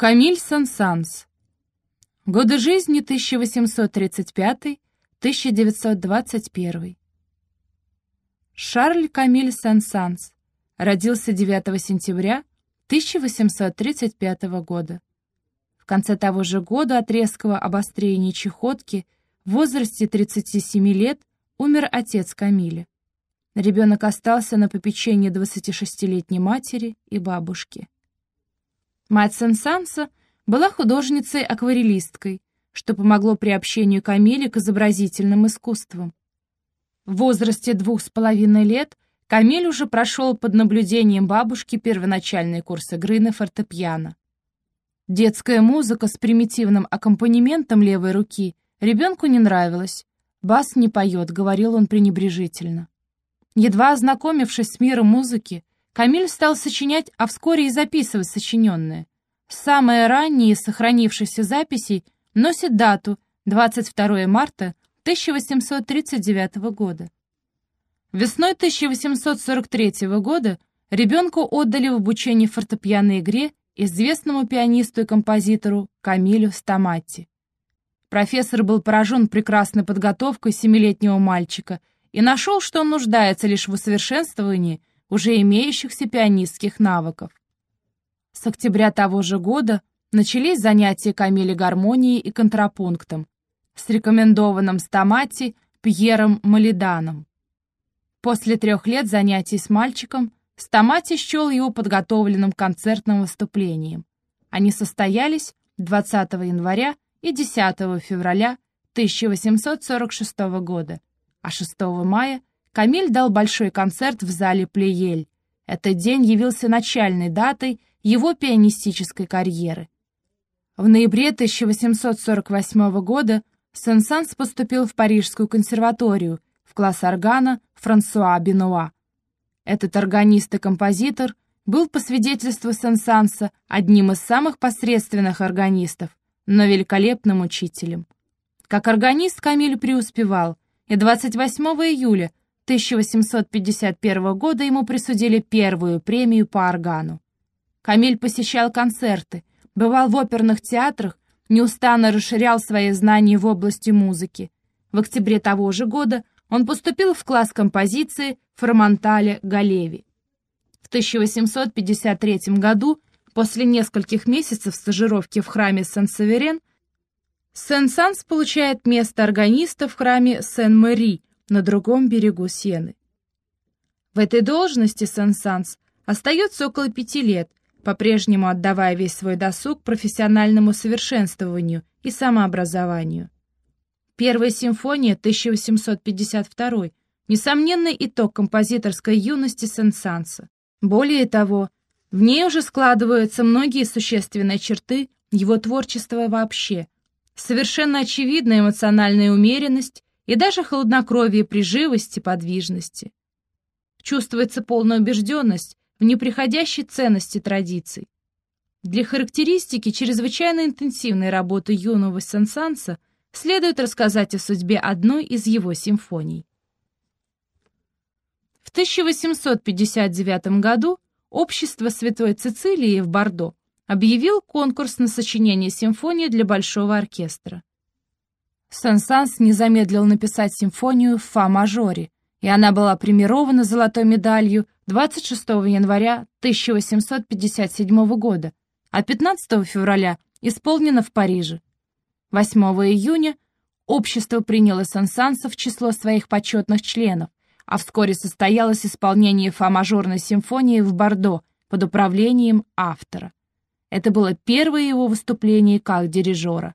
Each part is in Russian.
Камиль Сен-Санс. Годы жизни 1835-1921. Шарль Камиль Сен-Санс родился 9 сентября 1835 года. В конце того же года от резкого обострения чехотки в возрасте 37 лет умер отец Камиля. Ребенок остался на попечении 26-летней матери и бабушки. Мать Сен-Санса была художницей-акварелисткой, что помогло приобщению Камиле к изобразительным искусствам. В возрасте двух с половиной лет Камиль уже прошел под наблюдением бабушки первоначальный курс игры на фортепиано. Детская музыка с примитивным аккомпанементом левой руки ребенку не нравилась. «Бас не поет», — говорил он пренебрежительно. Едва ознакомившись с миром музыки, Камиль стал сочинять, а вскоре и записывать сочиненное. Самые ранние из сохранившихся записей носят дату 22 марта 1839 года. Весной 1843 года ребенку отдали в обучение фортепианной игре известному пианисту и композитору Камилю Стаматти. Профессор был поражен прекрасной подготовкой семилетнего мальчика и нашел, что он нуждается лишь в усовершенствовании уже имеющихся пианистских навыков. С октября того же года начались занятия Камиле гармонией и контрапунктом с рекомендованным стамати Пьером Малиданом. После трех лет занятий с мальчиком Стамати счел его подготовленным концертным выступлением. Они состоялись 20 января и 10 февраля 1846 года, а 6 мая Камиль дал большой концерт в зале Плеель. Этот день явился начальной датой его пианистической карьеры. В ноябре 1848 года Сен-Санс поступил в Парижскую консерваторию в класс органа Франсуа Бенуа. Этот органист и композитор был, по свидетельству Сен-Санса, одним из самых посредственных органистов, но великолепным учителем. Как органист Камиль преуспевал, и 28 июля 1851 года ему присудили первую премию по органу. Камиль посещал концерты, бывал в оперных театрах, неустанно расширял свои знания в области музыки. В октябре того же года он поступил в класс композиции Формантале Галеви. В 1853 году, после нескольких месяцев стажировки в храме Сен-Саверен, Сен-Санс получает место органиста в храме Сен-Мэри на другом берегу Сены. В этой должности Сен-Санс остается около пяти лет, по-прежнему отдавая весь свой досуг профессиональному совершенствованию и самообразованию. Первая симфония 1852 — несомненный итог композиторской юности Сен-Санса. Более того, в ней уже складываются многие существенные черты его творчества вообще. Совершенно очевидная эмоциональная умеренность и даже хладнокровие при живости, подвижности. Чувствуется полная убежденность в неприходящей ценности традиций. Для характеристики чрезвычайно интенсивной работы юного Сен-Санса следует рассказать о судьбе одной из его симфоний. В 1859 году Общество Святой Цицилии в Бордо объявил конкурс на сочинение симфонии для большого оркестра. Сен-Санс не замедлил написать симфонию в фа-мажоре, и она была премирована золотой медалью 26 января 1857 года, а 15 февраля исполнена в Париже. 8 июня общество приняло Сен-Санса в число своих почетных членов, а вскоре состоялось исполнение фа-мажорной симфонии в Бордо под управлением автора. Это было первое его выступление как дирижера.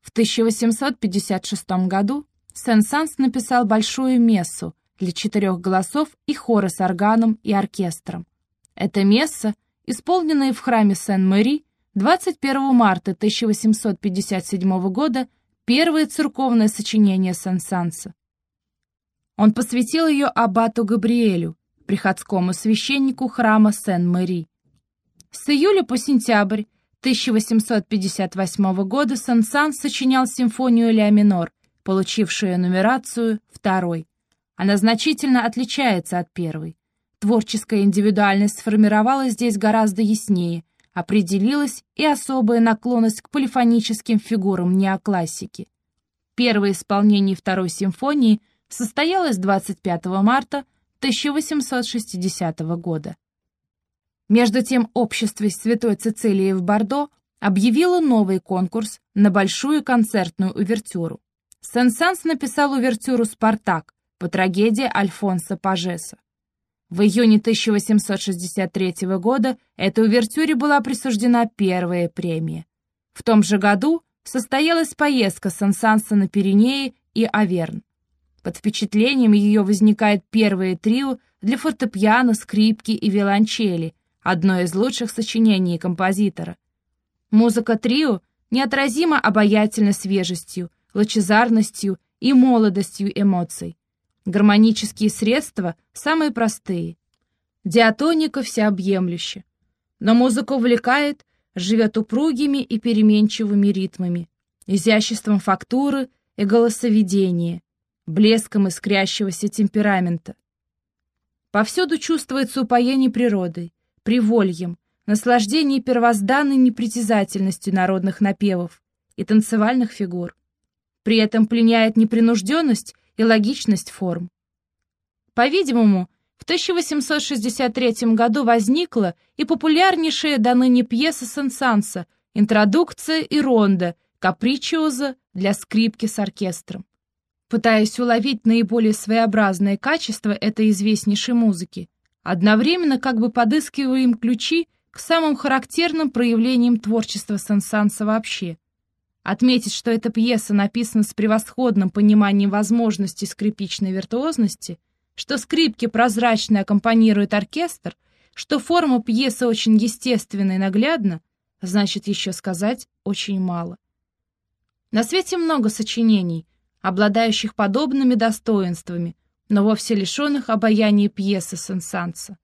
В 1856 году Сен-Санс написал большую мессу для четырех голосов и хора с органом и оркестром. Это месса, исполненная в храме Сен-Мэри 21 марта 1857 года, первое церковное сочинение Сен-Санса. Он посвятил ее аббату Габриэлю, приходскому священнику храма Сен-Мэри. С июля по сентябрь 1858 года Сан-Сан сочинял симфонию ля минор, получившую нумерацию второй. Она значительно отличается от первой. Творческая индивидуальность сформировалась здесь гораздо яснее, определилась и особая наклонность к полифоническим фигурам неоклассики. Первое исполнение Второй симфонии состоялось 25 марта 1860 года. Между тем общество Святой Цицилии в Бордо объявило новый конкурс на большую концертную увертюру. Сен-Санс написал увертюру «Спартак» по трагедии Альфонса Пажеса. В июне 1863 года этой увертюре была присуждена первая премия. В том же году состоялась поездка Сансанса на Пиренеи и Аверн. Под впечатлением ее возникает первое трио для фортепиано, скрипки и виолончели, одно из лучших сочинений композитора. Музыка трио неотразимо обаятельна свежестью, лучезарностью и молодостью эмоций. Гармонические средства самые простые. Диатоника всеобъемлюща. Но музыка увлекает, живет упругими и переменчивыми ритмами, изяществом фактуры и голосоведения, блеском искрящегося темперамента. Повсюду чувствуется упоение природой, привольем, наслаждение первозданной непритязательностью народных напевов и танцевальных фигур. При этом пленяет непринужденность и логичность форм. По-видимому, в 1863 году возникла и популярнейшая до ныне пьеса Сен-Санса «Интродукция и ронда» «Капричиоза» для скрипки с оркестром. Пытаясь уловить наиболее своеобразные качества этой известнейшей музыки, одновременно как бы подыскиваем ключи к самым характерным проявлениям творчества Сен-Санса вообще – Отметить, что эта пьеса написана с превосходным пониманием возможностей скрипичной виртуозности, что скрипки прозрачно аккомпанирует оркестр, что форма пьесы очень естественна и наглядна, значит еще сказать очень мало. На свете много сочинений, обладающих подобными достоинствами, но вовсе лишенных обаяния пьесы Сен-Санса.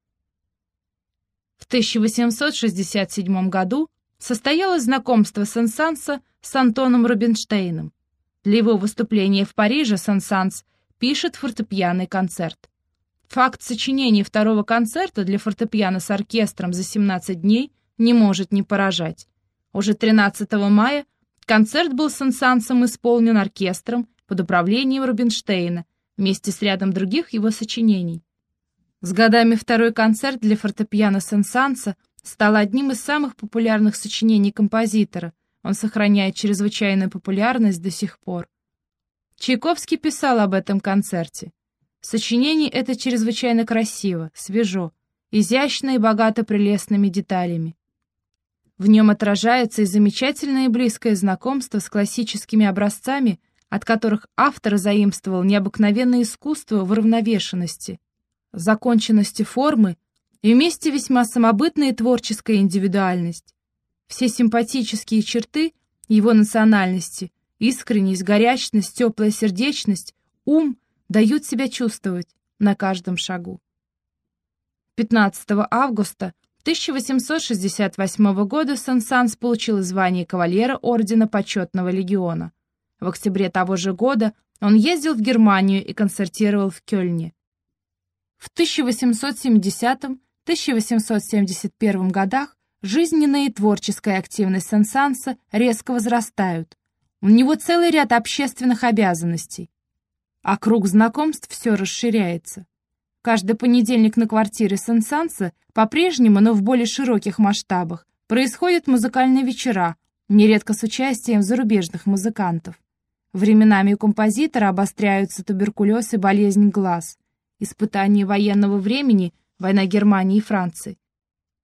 В 1867 году состоялось знакомство Сен-Санса с Антоном Рубинштейном. Для его выступления в Париже Сан-Санс пишет фортепианный концерт. Факт сочинения второго концерта для фортепиано с оркестром за 17 дней не может не поражать. Уже 13 мая концерт был Сан-Сансом исполнен оркестром под управлением Рубинштейна вместе с рядом других его сочинений. С годами второй концерт для фортепиано Сен-Санса стал одним из самых популярных сочинений композитора – он сохраняет чрезвычайную популярность до сих пор. Чайковский писал об этом концерте. Сочинение это чрезвычайно красиво, свежо, изящно и богато прелестными деталями. В нем отражается и замечательное и близкое знакомство с классическими образцами, от которых автор заимствовал необыкновенное искусство в равновешенности, законченности формы и вместе весьма самобытная творческая индивидуальность. Все симпатические черты его национальности, искренность, горячность, теплая сердечность, ум дают себя чувствовать на каждом шагу. 15 августа 1868 года Сан-Санс получил звание кавалера Ордена Почетного Легиона. В октябре того же года он ездил в Германию и концертировал в Кёльне. В 1870-1871 годах Жизненная и творческая активность Сен-Санса резко возрастают. У него целый ряд общественных обязанностей. А круг знакомств все расширяется. Каждый понедельник на квартире Сен-Санса по-прежнему, но в более широких масштабах, происходят музыкальные вечера, нередко с участием зарубежных музыкантов. Временами у композитора обостряются туберкулез и болезнь глаз. Испытания военного времени, война Германии и Франции,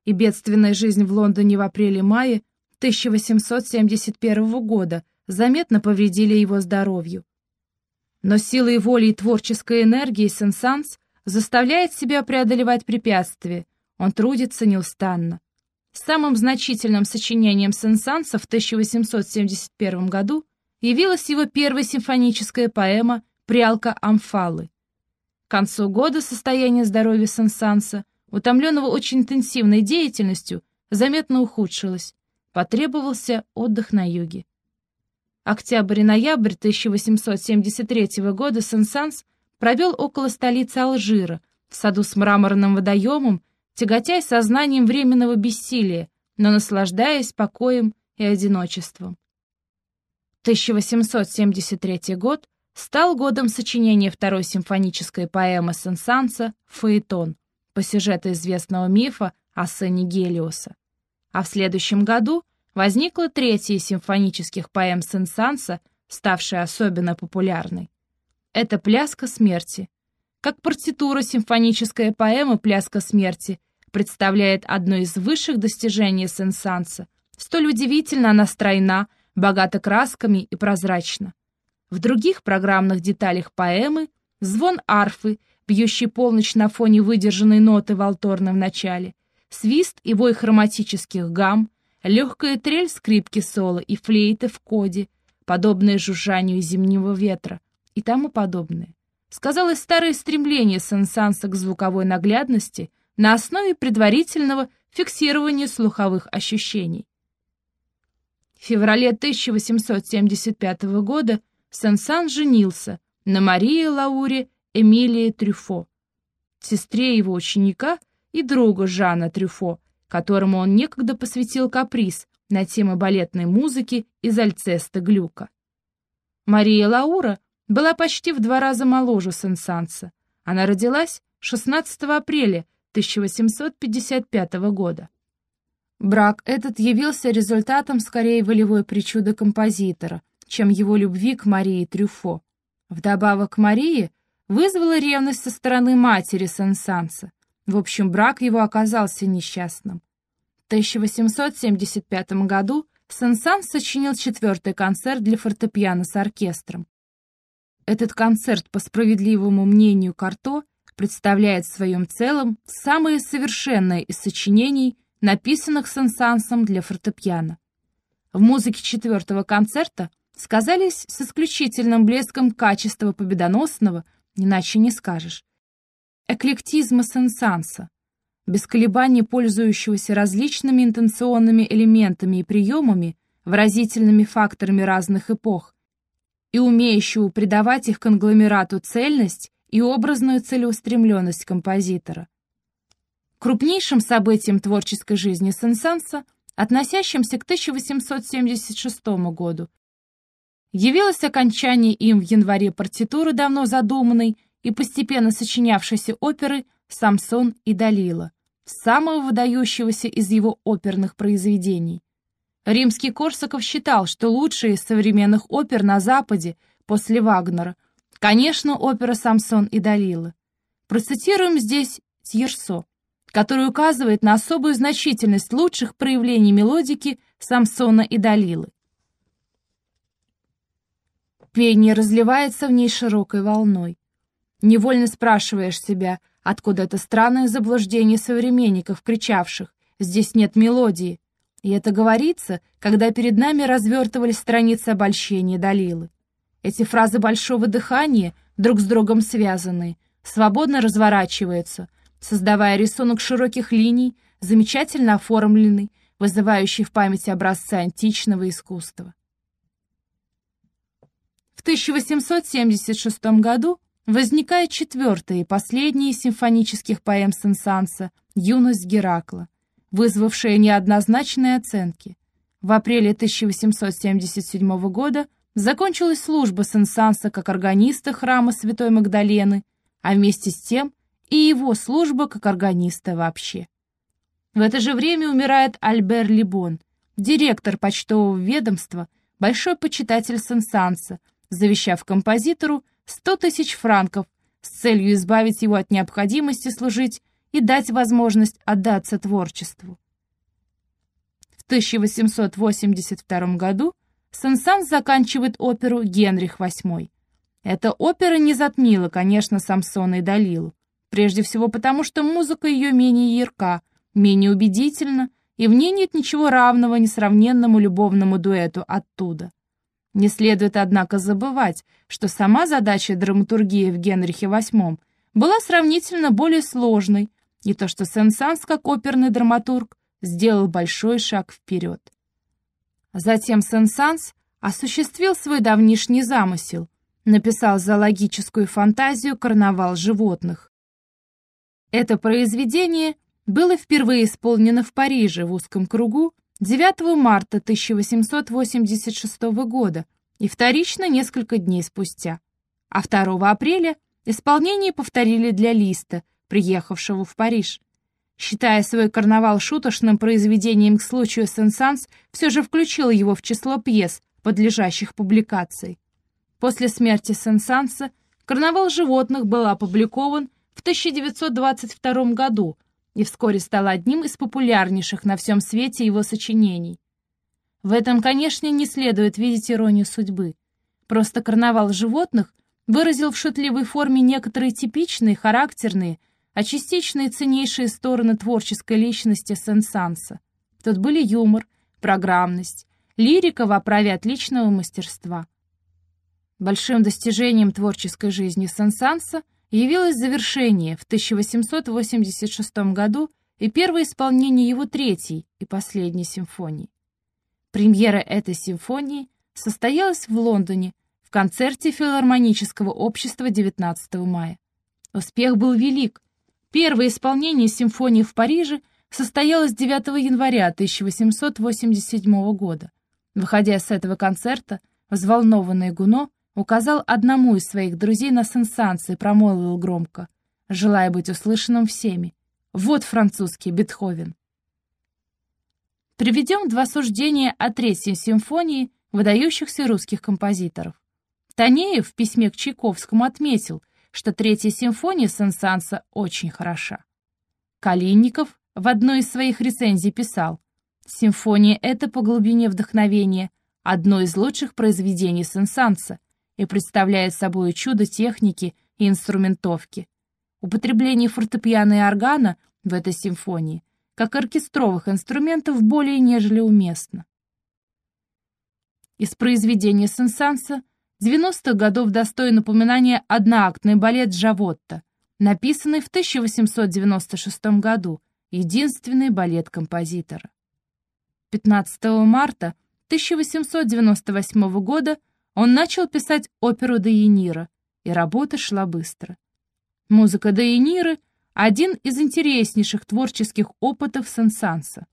и бедственная жизнь в Лондоне в апреле-мае 1871 года заметно повредили его здоровью. Но силой воли и творческой энергии Сен-Санс заставляет себя преодолевать препятствия, он трудится неустанно. Самым значительным сочинением Сен-Санса в 1871 году явилась его первая симфоническая поэма «Прялка Амфалы». К концу года состояние здоровья Сен-Санса утомленного очень интенсивной деятельностью, заметно ухудшилось. Потребовался отдых на юге. Октябрь и ноябрь 1873 года Сен-Санс провел около столицы Алжира, в саду с мраморным водоемом, тяготясь сознанием временного бессилия, но наслаждаясь покоем и одиночеством. 1873 год стал годом сочинения второй симфонической поэмы Сен-Санса «Фаэтон» по сюжету известного мифа о сыне Гелиоса. А в следующем году возникла третья из симфонических поэм Сен-Санса, ставшая особенно популярной. Это «Пляска смерти». Как партитура симфоническая поэма «Пляска смерти» представляет одно из высших достижений Сен-Санса. Столь удивительно она стройна, богата красками и прозрачна. В других программных деталях поэмы звон арфы, бьющий полночь на фоне выдержанной ноты в начале, свист и вой хроматических гамм, легкая трель скрипки соло и флейты в коде, подобное жужжанию зимнего ветра и тому подобное. Сказалось старое стремление Сен-Санса к звуковой наглядности на основе предварительного фиксирования слуховых ощущений. В феврале 1875 года Сен-Сан женился на Марии Лауре Эмилии Трюфо, сестре его ученика и друга Жана Трюфо, которому он некогда посвятил каприз на темы балетной музыки из Альцеста Глюка. Мария Лаура была почти в два раза моложе Сен-Санса. Она родилась 16 апреля 1855 года. Брак этот явился результатом скорее волевой причуды композитора, чем его любви к Марии Трюфо. Вдобавок к Марии вызвала ревность со стороны матери Сен-Санса. В общем, брак его оказался несчастным. В 1875 году Сен-Санс сочинил четвертый концерт для фортепиано с оркестром. Этот концерт, по справедливому мнению Карто, представляет в своем целом самое совершенное из сочинений, написанных Сен-Сансом для фортепиано. В музыке четвертого концерта сказались с исключительным блеском качества победоносного, иначе не скажешь, эклектизма Сен-Санса, без колебаний пользующегося различными интенционными элементами и приемами, выразительными факторами разных эпох, и умеющего придавать их конгломерату цельность и образную целеустремленность композитора. Крупнейшим событием творческой жизни Сен-Санса, относящимся к 1876 году, явилось окончание им в январе партитуры, давно задуманной и постепенно сочинявшейся оперы «Самсон и Далила», самого выдающегося из его оперных произведений. Римский Корсаков считал, что лучшие из современных опер на Западе после Вагнера, конечно, опера «Самсон и Далила». Процитируем здесь Тьерсо, который указывает на особую значительность лучших проявлений мелодики Самсона и Далилы. Пение разливается в ней широкой волной. Невольно спрашиваешь себя, откуда это странное заблуждение современников, кричавших «Здесь нет мелодии», и это говорится, когда перед нами развертывались страницы обольщения Далилы. Эти фразы большого дыхания, друг с другом связанные, свободно разворачиваются, создавая рисунок широких линий, замечательно оформленный, вызывающий в памяти образцы античного искусства. В 1876 году возникает четвертая и последняя из симфонических поэм Сен-Санса «Юность Геракла», вызвавшая неоднозначные оценки. В апреле 1877 года закончилась служба Сен-Санса как органиста храма Святой Магдалены, а вместе с тем и его служба как органиста вообще. В это же время умирает Альбер Либон, директор почтового ведомства, большой почитатель Сен-Санса, завещав композитору 100 тысяч франков с целью избавить его от необходимости служить и дать возможность отдаться творчеству. В 1882 году Сен-Сан заканчивает оперу «Генрих VIII». Эта опера не затмила, конечно, Самсона и Далилу, прежде всего потому, что музыка ее менее ярка, менее убедительна, и в ней нет ничего равного несравненному любовному дуэту оттуда. Не следует, однако, забывать, что сама задача драматургии в Генрихе VIII была сравнительно более сложной, и то, что Сен-Санс, как оперный драматург, сделал большой шаг вперед. Затем Сен-Санс осуществил свой давнишний замысел, написал зоологическую фантазию «Карнавал животных». Это произведение было впервые исполнено в Париже в узком кругу 9 марта 1886 года и вторично несколько дней спустя. А 2 апреля исполнение повторили для Листа, приехавшего в Париж. Считая свой карнавал шуточным произведением к случаю Сен-Санс, все же включил его в число пьес, подлежащих публикации. После смерти Сен-Санса «Карнавал животных» был опубликован 1922 году и вскоре стал одним из популярнейших на всем свете его сочинений. В этом, конечно, не следует видеть иронию судьбы. Просто «Карнавал животных» выразил в шутливой форме некоторые типичные, характерные, а частичные ценнейшие стороны творческой личности Сен-Санса. Тут были юмор, программность, лирика в оправе отличного мастерства. Большим достижением творческой жизни Сен-Санса явилось завершение в 1886 году и первое исполнение его третьей и последней симфонии. Премьера этой симфонии состоялась в Лондоне в концерте филармонического общества 19 мая. Успех был велик. Первое исполнение симфонии в Париже состоялось 9 января 1887 года. Выходя с этого концерта, взволнованный Гуно указал одному из своих друзей на сенсанс и промолвил громко, желая быть услышанным всеми. Вот французский Бетховен. Приведем два суждения о третьей симфонии выдающихся русских композиторов. Танеев в письме к Чайковскому отметил, что третья симфония Сен-Санса очень хороша. Калинников в одной из своих рецензий писал, «Симфония эта по глубине вдохновения одно из лучших произведений Сен-Санса, и представляет собой чудо техники и инструментовки. Употребление фортепиано и органа в этой симфонии, как оркестровых инструментов, более нежели уместно. Из произведения Сен-Санса 90-х годов достоин напоминания одноактный балет «Джавотта», написанный в 1896 году, единственный балет композитора. 15 марта 1898 года он начал писать оперу Деянира, и работа шла быстро. Музыка Деяниры — один из интереснейших творческих опытов Сен-Санса.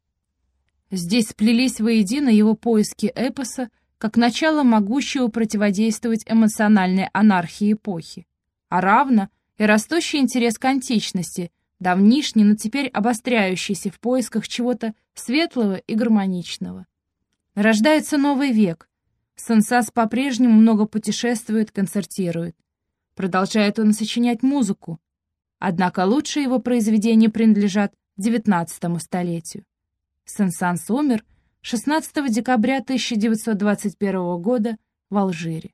Здесь сплелись воедино его поиски эпоса как начало могущего противодействовать эмоциональной анархии эпохи, а равно и растущий интерес к античности, давнишний, но теперь обостряющийся в поисках чего-то светлого и гармоничного. Рождается новый век, Сенсас по-прежнему много путешествует, концертирует. Продолжает он сочинять музыку. Однако лучшие его произведения принадлежат XIX столетию. Сен-Санс умер 16 декабря 1921 года в Алжире.